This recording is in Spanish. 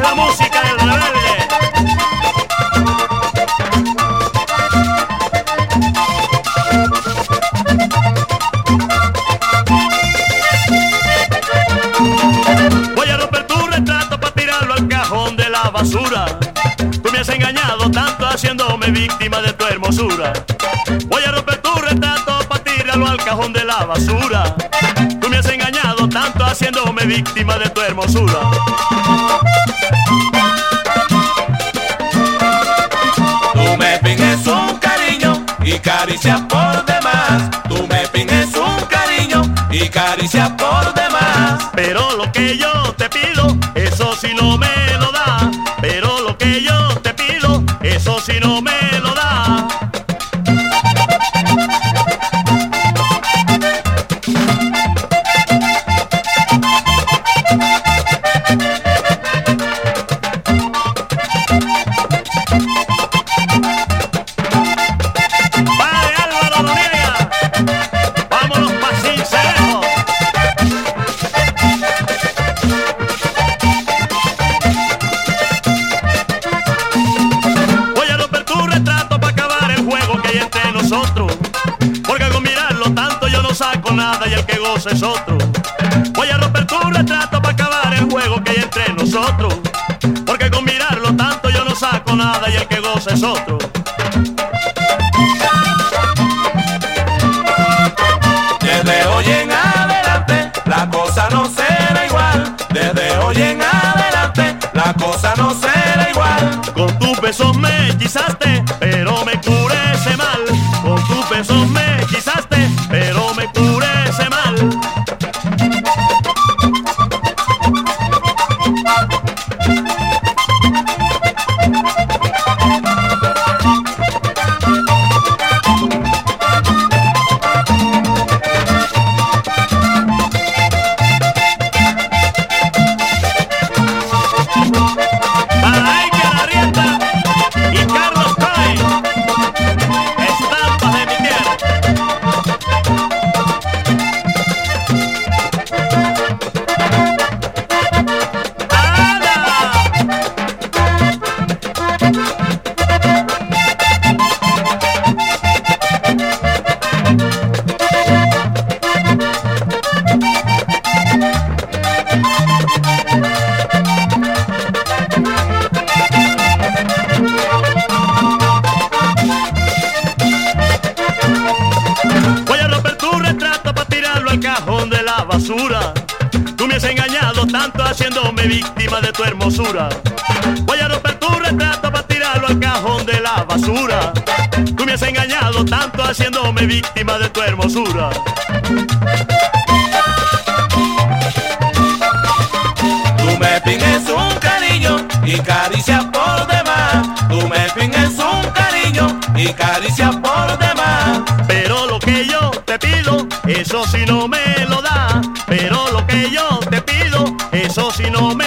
la música del rebelde. Voy a romper tu retrato para tirarlo al cajón de la basura. Tú me has engañado tanto haciéndome víctima de tu hermosura. Voy a romper tu retrato para tirarlo al cajón de la basura. Tú me has engañado tanto haciéndome víctima de tu hermosura. Y caricias por demás. Pero lo que yo te pido, eso si no me lo da. Pero lo que yo te pido, eso si no me hay entre nosotros. Porque con mirarlo tanto yo no saco nada y el que goza es otro. Voy a romper tu retrato para acabar el juego que hay entre nosotros. Porque con mirarlo tanto yo no saco nada y el que goza es otro. Desde hoy en adelante la cosa no será igual. Desde hoy en adelante la cosa no será igual. Con tus besos me hechizaste, basura. Tú me has engañado tanto haciéndome víctima de tu hermosura. Voy a romper tu retrato para tirarlo al cajón de la basura. Tú me has engañado tanto haciéndome víctima de tu hermosura. Tú me finges un cariño y caricias por demás. Tú me finges un cariño y caricias por demás. Pero yo te pido, eso si no me lo da. Pero lo que yo te pido, eso si no me